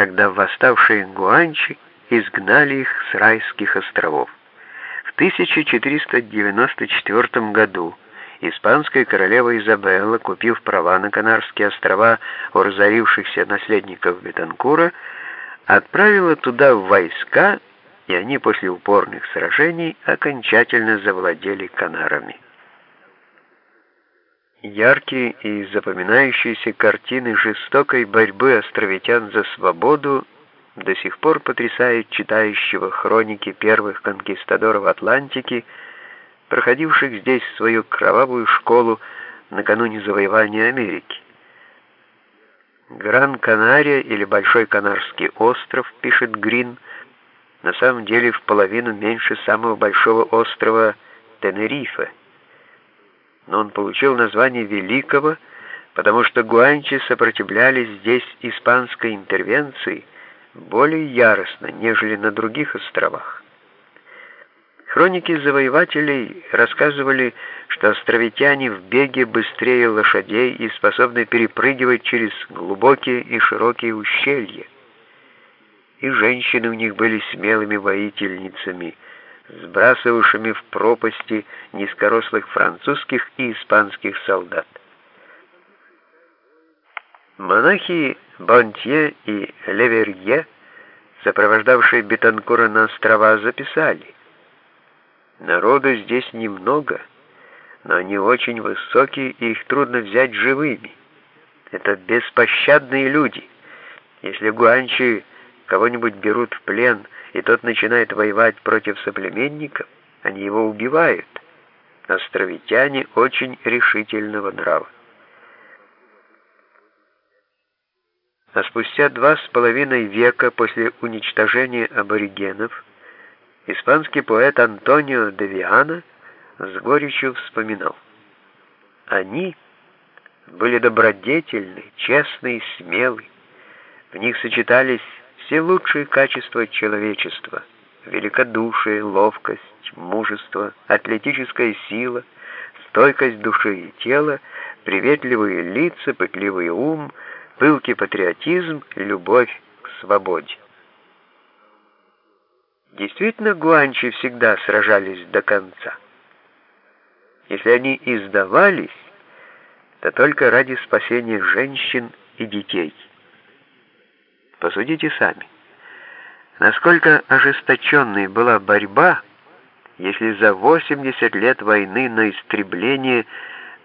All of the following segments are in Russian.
когда восставшие гуанчи изгнали их с райских островов. В 1494 году испанская королева Изабелла, купив права на Канарские острова у разорившихся наследников Бетанкура, отправила туда войска, и они после упорных сражений окончательно завладели Канарами. Яркие и запоминающиеся картины жестокой борьбы островитян за свободу до сих пор потрясают читающего хроники первых конкистадоров Атлантики, проходивших здесь свою кровавую школу накануне завоевания Америки. Гран-Канария или Большой Канарский остров, пишет Грин, на самом деле в половину меньше самого большого острова Тенерифе. Но он получил название Великого, потому что гуанчи сопротивлялись здесь испанской интервенции более яростно, нежели на других островах. Хроники завоевателей рассказывали, что островитяне в беге быстрее лошадей и способны перепрыгивать через глубокие и широкие ущелья. И женщины у них были смелыми воительницами, сбрасывавшими в пропасти низкорослых французских и испанских солдат. Монахи Бонтье и Леверье, сопровождавшие Бетанкура на острова, записали – Народу здесь немного, но они очень высокие, и их трудно взять живыми. Это беспощадные люди. Если гуанчи кого-нибудь берут в плен, и тот начинает воевать против соплеменников, они его убивают. Островитяне очень решительного нрава. А спустя два с половиной века после уничтожения аборигенов Испанский поэт Антонио де Виана с горечью вспоминал. Они были добродетельны, честны и смелы. В них сочетались все лучшие качества человечества — великодушие, ловкость, мужество, атлетическая сила, стойкость души и тела, приветливые лица, пытливый ум, пылкий патриотизм, любовь к свободе. Действительно, гуанчи всегда сражались до конца. Если они и сдавались, то только ради спасения женщин и детей. Посудите сами, насколько ожесточенной была борьба, если за 80 лет войны на истребление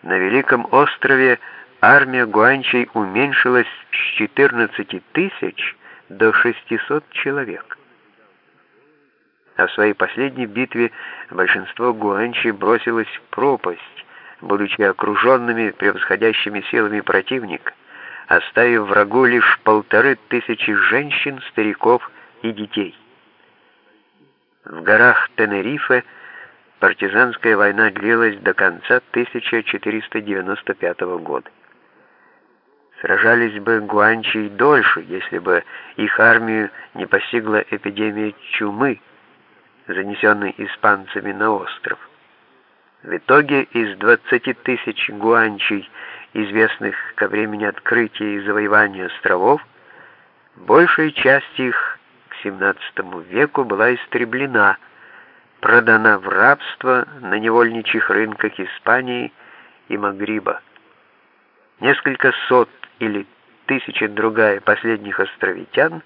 на Великом острове армия гуанчей уменьшилась с 14 тысяч до 600 человек. А в своей последней битве большинство гуанчи бросилось в пропасть, будучи окруженными превосходящими силами противника, оставив врагу лишь полторы тысячи женщин, стариков и детей. В горах Тенерифе партизанская война длилась до конца 1495 года. Сражались бы гуанчи и дольше, если бы их армию не постигла эпидемия чумы, занесенный испанцами на остров. В итоге из 20 тысяч гуанчей, известных ко времени открытия и завоевания островов, большая часть их к XVII веку была истреблена, продана в рабство на невольничьих рынках Испании и Магриба. Несколько сот или тысяча другая последних островитян,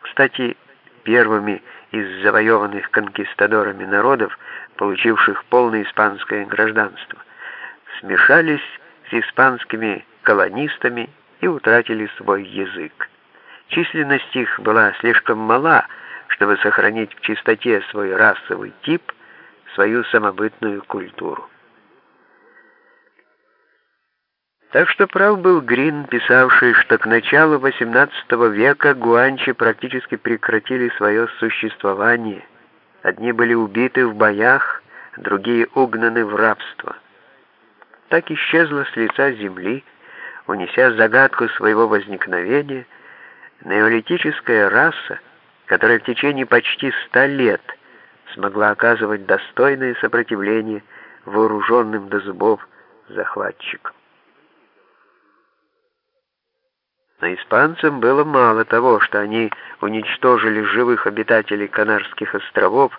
кстати, первыми из завоеванных конкистадорами народов, получивших полное испанское гражданство, смешались с испанскими колонистами и утратили свой язык. Численность их была слишком мала, чтобы сохранить в чистоте свой расовый тип, свою самобытную культуру. Так что прав был Грин, писавший, что к началу XVIII века гуанчи практически прекратили свое существование. Одни были убиты в боях, другие угнаны в рабство. Так исчезла с лица земли, унеся загадку своего возникновения, неолитическая раса, которая в течение почти ста лет смогла оказывать достойное сопротивление вооруженным до зубов захватчикам. Но испанцам было мало того, что они уничтожили живых обитателей Канарских островов,